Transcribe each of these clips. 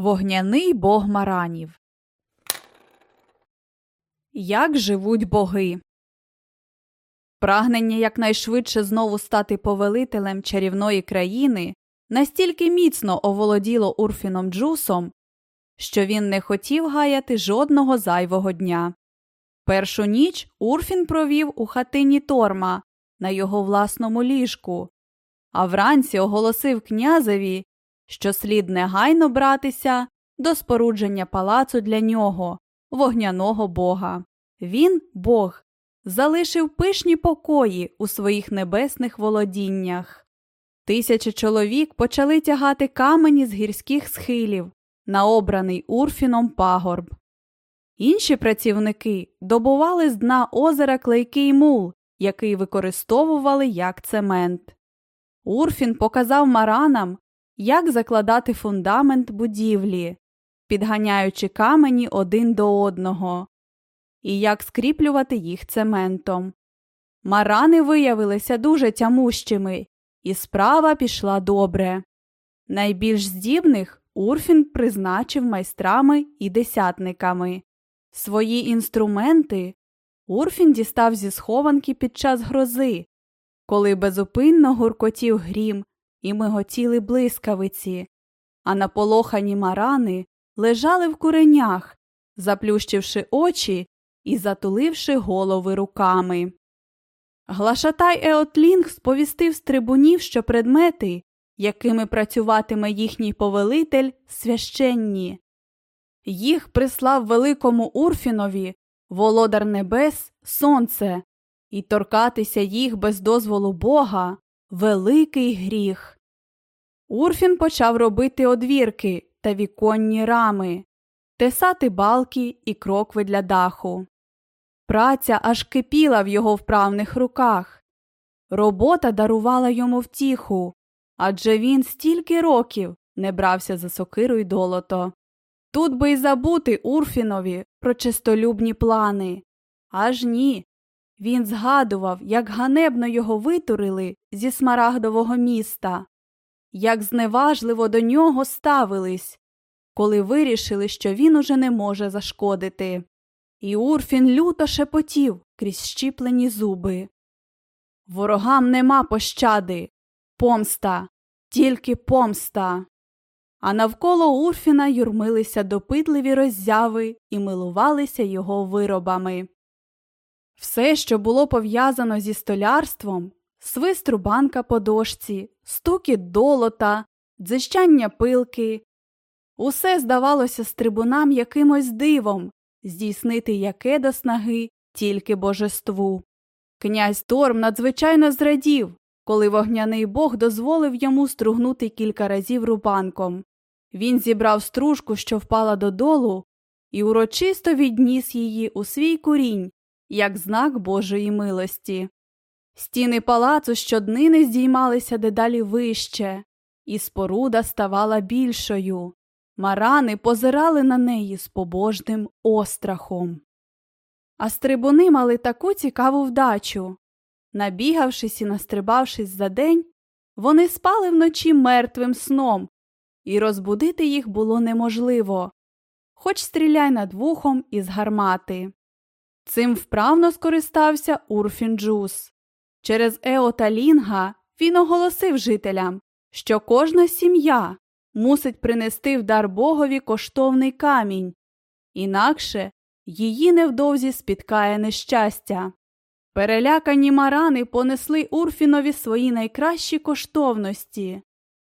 Вогняний бог маранів. Як живуть боги. Прагнення якнайшвидше знову стати повелителем чарівної країни настільки міцно оволоділо Урфіном Джусом, що він не хотів гаяти жодного зайвого дня. Першу ніч Урфін провів у хатині торма на його власному ліжку, а вранці оголосив князеві, що слід негайно братися до спорудження палацу для нього, вогняного бога. Він, Бог, залишив пишні покої у своїх небесних володіннях. Тисячі чоловік почали тягати камені з гірських схилів на обраний Урфіном пагорб. Інші працівники добували з дна озера клейкий мул, який використовували як цемент. Урфін показав маранам, як закладати фундамент будівлі, підганяючи камені один до одного, і як скріплювати їх цементом. Марани виявилися дуже тямущими, і справа пішла добре. Найбільш здібних Урфін призначив майстрами і десятниками. Свої інструменти Урфін дістав зі схованки під час грози, коли безупинно гуркотів грім і миготіли блискавиці, а наполохані марани лежали в куренях, заплющивши очі і затуливши голови руками. Глашатай Еотлінг сповістив з трибунів, що предмети, якими працюватиме їхній повелитель, священні. Їх прислав великому Урфінові володар небес, сонце, і торкатися їх без дозволу Бога великий гріх. Урфін почав робити одвірки та віконні рами, тесати балки і крокви для даху. Праця аж кипіла в його вправних руках. Робота дарувала йому втіху, адже він стільки років не брався за сокиру й долото. Тут би й забути Урфінові про чистолюбні плани. Аж ні. Він згадував, як ганебно його витурили зі смарагдового міста, як зневажливо до нього ставились, коли вирішили, що він уже не може зашкодити. І Урфін люто шепотів крізь щіплені зуби. Ворогам нема пощади, помста, тільки помста. А навколо Урфіна юрмилися допитливі роззяви і милувалися його виробами. Все, що було пов'язано зі столярством, свист рубанка по дошці, стукіт долота, дзищання пилки, усе здавалося стрибунам якимось дивом, здійснити яке до снаги тільки божеству. Князь Торм надзвичайно зрадів, коли вогняний бог дозволив йому стругнути кілька разів рубанком. Він зібрав стружку, що впала додолу, і урочисто відніс її у свій курінь, як знак Божої милості. Стіни палацу щоднини здіймалися дедалі вище, і споруда ставала більшою. Марани позирали на неї з побожним острахом. А стрибуни мали таку цікаву вдачу. Набігавшись і настрибавшись за день, вони спали вночі мертвим сном, і розбудити їх було неможливо, хоч стріляй над вухом із гармати. Цим вправно скористався Урфін Джус. Через Еота Лінга він оголосив жителям, що кожна сім'я мусить принести в дар богові коштовний камінь, інакше її невдовзі спіткає нещастя. Перелякані марани понесли Урфінові свої найкращі коштовності.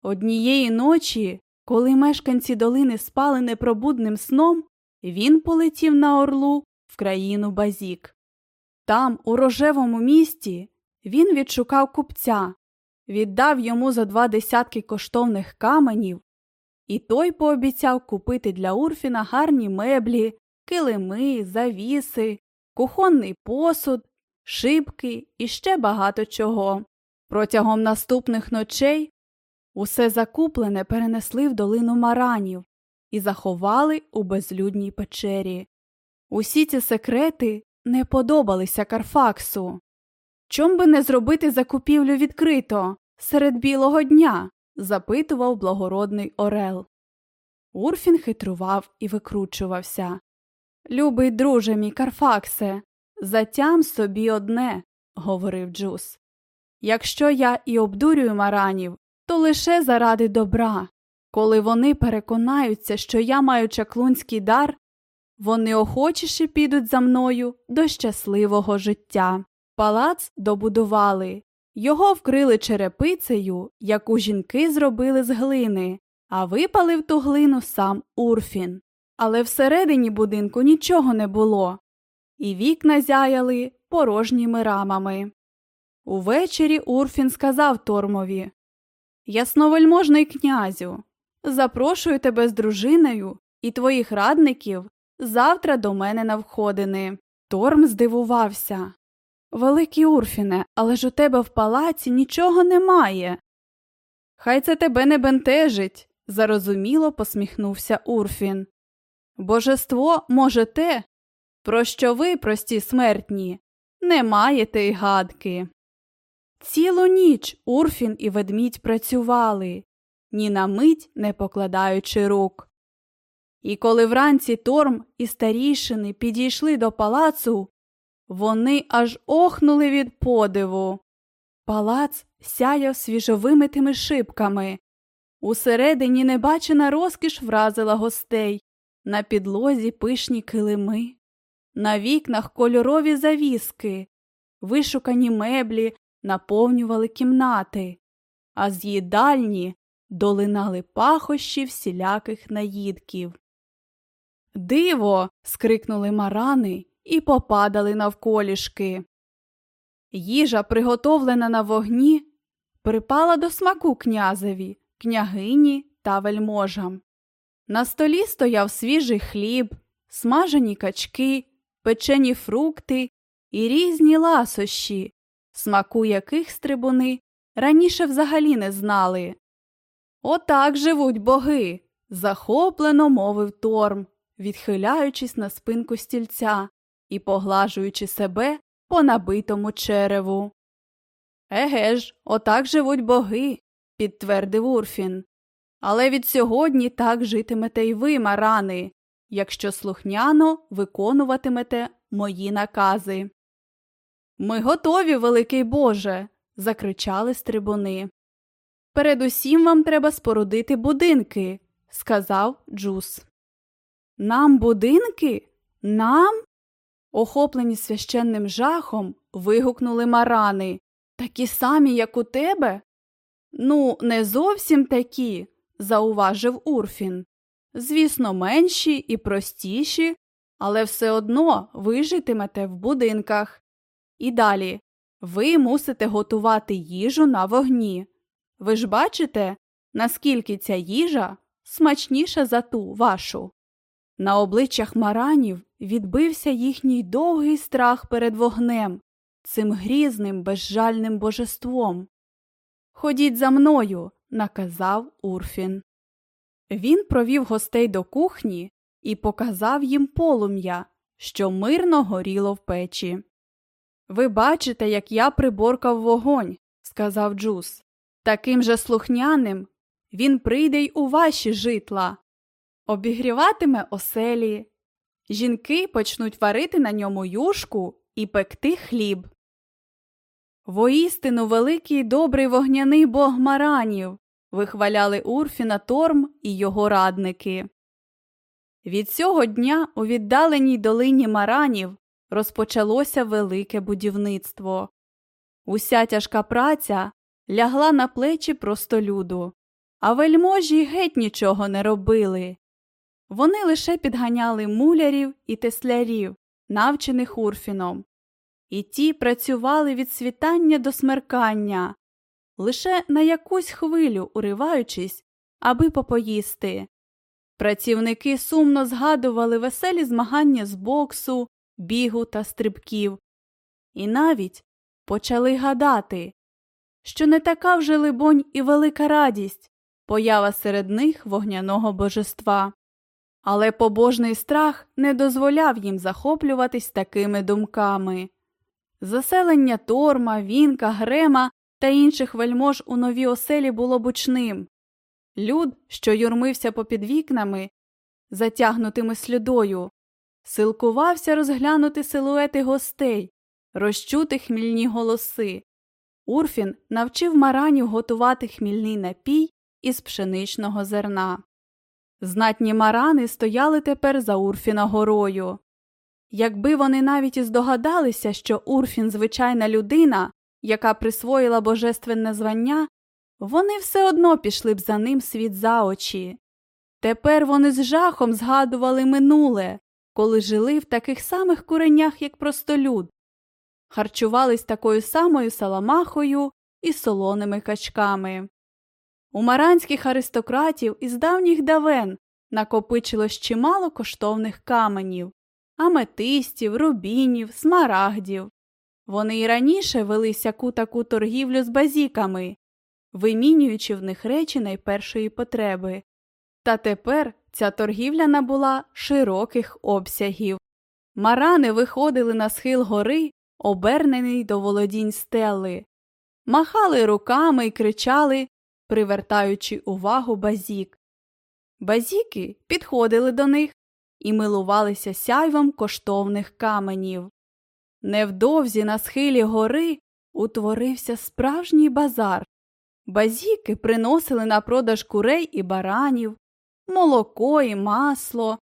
Однієї ночі, коли мешканці долини спали непробудним сном, він полетів на орлу в країну Базік. Там, у рожевому місті, він відшукав купця, віддав йому за два десятки коштовних каменів, і той пообіцяв купити для Урфіна гарні меблі, килими, завіси, кухонний посуд, шибки і ще багато чого. Протягом наступних ночей усе закуплене перенесли в долину маранів і заховали у безлюдній печері. Усі ці секрети не подобалися Карфаксу. Чом би не зробити закупівлю відкрито серед білого дня? запитував благородний Орел. Урфін хитрував і викручувався. Любий друже, мій Карфаксе, затям собі одне, говорив Джус. Якщо я і обдурюю маранів, то лише заради добра. Коли вони переконаються, що я маю чаклунський дар, вони охочіше підуть за мною до щасливого життя. Палац добудували, його вкрили черепицею, яку жінки зробили з глини, а випалив ту глину сам Урфін. Але всередині будинку нічого не було, і вікна зяяли порожніми рамами. Увечері Урфін сказав Тормові Ясновельможний князю, запрошую тебе з дружиною і твоїх радників завтра до мене на входини. Торм здивувався. Великий Урфіне, але ж у тебе в палаці нічого немає. Хай це тебе не бентежить, зарозуміло посміхнувся Урфін. Божество може те, про що ви, прості смертні, не маєте й гадки. Цілу ніч Урфін і ведмідь працювали, ні на мить не покладаючи рук. І коли вранці Торм і старішини підійшли до палацу, вони аж охнули від подиву. Палац сяяв свіжовимитими шибками. Усередині небачена розкіш вразила гостей, на підлозі пишні килими, на вікнах кольорові завіски, вишукані меблі наповнювали кімнати, а з їдальні долинали пахощі всіляких наїдків. Диво. скрикнули марани і попадали навколішки. Їжа, приготовлена на вогні, припала до смаку князеві, княгині та вельможам. На столі стояв свіжий хліб, смажені качки, печені фрукти і різні ласощі, смаку яких стрибуни раніше взагалі не знали. Отак живуть боги, захоплено мовив Торм, відхиляючись на спинку стільця і поглажуючи себе по набитому череву. Еге ж, отак живуть боги, підтвердив Урфін. Але від сьогодні так житимете й ви, марани, якщо слухняно виконуватимете мої накази. Ми готові, Великий Боже. закричали стрибуни. Передусім вам треба спорудити будинки, сказав Джус. Нам будинки? Нам? Охоплені священним жахом, вигукнули марани. Такі самі, як у тебе? Ну, не зовсім такі, зауважив Урфін. Звісно, менші і простіші, але все одно ви житимете в будинках. І далі ви мусите готувати їжу на вогні. Ви ж бачите, наскільки ця їжа смачніша за ту вашу. На обличчях маранів відбився їхній довгий страх перед вогнем, цим грізним, безжальним божеством. Ходіть за мною, наказав Урфін. Він провів гостей до кухні і показав їм полум'я, що мирно горіло в печі. Ви бачите, як я приборкав вогонь, сказав Джус. Таким же слухняним він прийде й у ваші житла, обігріватиме оселі. Жінки почнуть варити на ньому юшку і пекти хліб. Воістину великий добрий вогняний бог маранів, вихваляли Урфіна Торм і його радники. Від цього дня у віддаленій долині маранів розпочалося велике будівництво. Уся тяжка праця лягла на плечі простолюду, а вельможі геть нічого не робили. Вони лише підганяли мулярів і теслярів, навчених Урфіном, і ті працювали від світання до смеркання, лише на якусь хвилю уриваючись, аби попоїсти. Працівники сумно згадували веселі змагання з боксу, бігу та стрибків, і навіть почали гадати, що не така вже, либонь, і велика радість поява серед них вогняного божества. Але побожний страх не дозволяв їм захоплюватись такими думками. Заселення торма, вінка, грема та інших вельмож у новій оселі було бучним. Люд, що юрмився попід вікнами, затягнутими слюдою, силкувався розглянути силуети гостей, розчути хмільні голоси. Урфін навчив маранів готувати хмільний напій із пшеничного зерна. Знатні марани стояли тепер за Урфіна горою. Якби вони навіть і здогадалися, що Урфін звичайна людина, яка присвоїла божественне звання, вони все одно пішли б за ним світ за очі. Тепер вони з жахом згадували минуле, коли жили в таких самих куренях, як простолюд, харчувались такою самою саламахою і солоними качками. У маранських аристократів із давніх давен накопичилось чимало коштовних каменів, аметистів, рубінів, смарагдів. Вони й раніше вели сяку таку торгівлю з базіками, вимінюючи в них речі найпершої потреби. Та тепер ця торгівля набула широких обсягів. Марани виходили на схил гори, обернений до володінь стели, махали руками і кричали, привертаючи увагу базік. Базіки підходили до них і милувалися сяйвом коштовних каменів. Невдовзі на схилі гори утворився справжній базар. Базіки приносили на продаж курей і баранів, молоко і масло,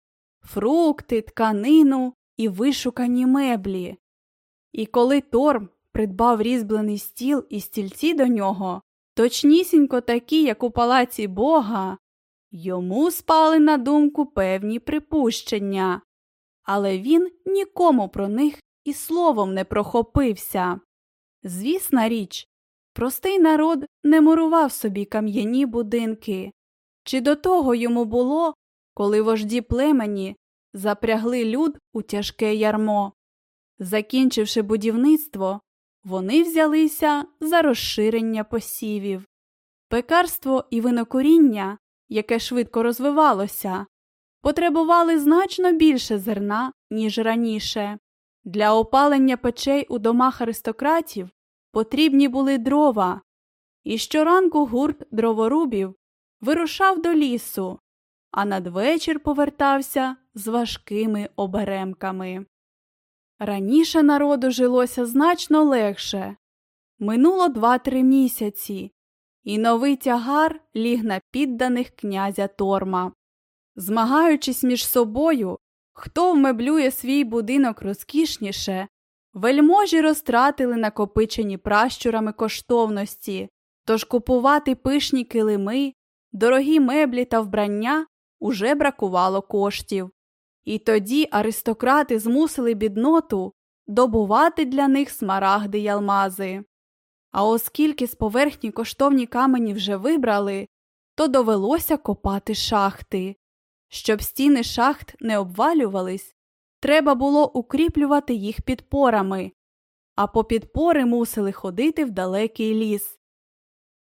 фрукти, тканину і вишукані меблі. І коли Торм придбав різьблений стіл і стільці до нього, точнісінько такі, як у палаці бога, йому спали на думку певні припущення, але він нікому про них і словом не прохопився. Звісна річ, простий народ не мурував собі кам'яні будинки, чи до того йому було, коли вожді племені запрягли люд у тяжке ярмо. Закінчивши будівництво, вони взялися за розширення посівів. Пекарство і винокуріння, яке швидко розвивалося, потребували значно більше зерна, ніж раніше. Для опалення печей у домах аристократів потрібні були дрова, і щоранку гурт дроворубів вирушав до лісу, а надвечір повертався з важкими оберемками. Раніше народу жилося значно легше. Минуло два-три місяці, і новий тягар ліг на підданих князя Торма. Змагаючись між собою, хто вмеблює свій будинок розкішніше, вельможі розтратили накопичені пращурами коштовності, тож купувати пишні килими, дорогі меблі та вбрання уже бракувало коштів. І тоді аристократи змусили бідноту добувати для них смарагди й алмази. А оскільки з поверхні коштовні камені вже вибрали, то довелося копати шахти. Щоб стіни шахт не обвалювались, треба було укріплювати їх підпорами, а по підпори мусили ходити в далекий ліс.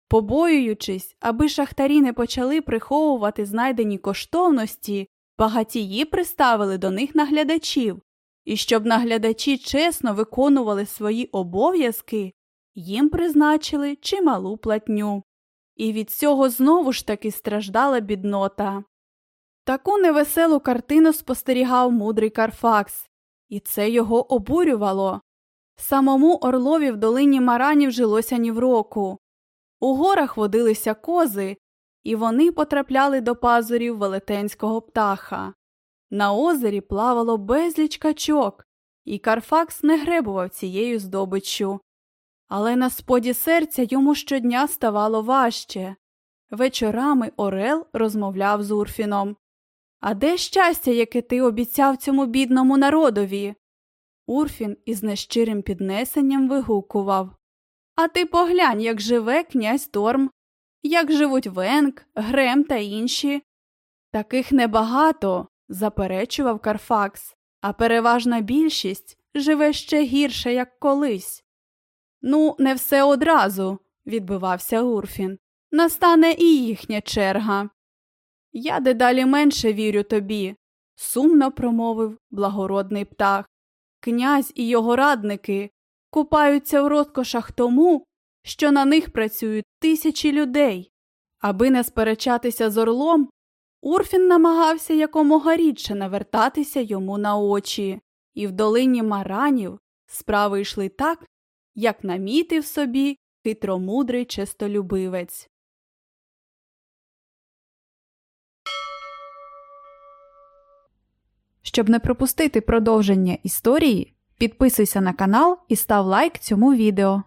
Побоюючись, аби шахтарі не почали приховувати знайдені коштовності, багатії приставили до них наглядачів, і щоб наглядачі чесно виконували свої обов'язки, їм призначили чималу платню. І від цього знову ж таки страждала біднота. Таку невеселу картину спостерігав мудрий Карфакс, і це його обурювало. Самому Орлові в долині Маранів жилося ні в року. У горах водилися кози, і вони потрапляли до пазурів велетенського птаха. На озері плавало безліч качок, і Карфакс не гребував цією здобиччю. Але на споді серця йому щодня ставало важче. Вечорами Орел розмовляв з Урфіном. А де щастя, яке ти обіцяв цьому бідному народові? Урфін із нещирим піднесенням вигукував А ти поглянь, як живе князь Торм, як живуть Венк, Грем та інші. Таких небагато, заперечував Карфакс, а переважна більшість живе ще гірше, як колись. Ну, не все одразу, відбивався Урфін. Настане і їхня черга. Я дедалі менше вірю тобі, сумно промовив благородний птах. Князь і його радники купаються в розкошах тому, що на них працюють тисячі людей. Аби не сперечатися з орлом, Урфін намагався якомога рідше навертатися йому на очі, і в долині маранів справи йшли так, як намітив собі хитромудрий честолюбивець. Щоб не пропустити продовження історії, підписуйся на канал і став лайк цьому відео.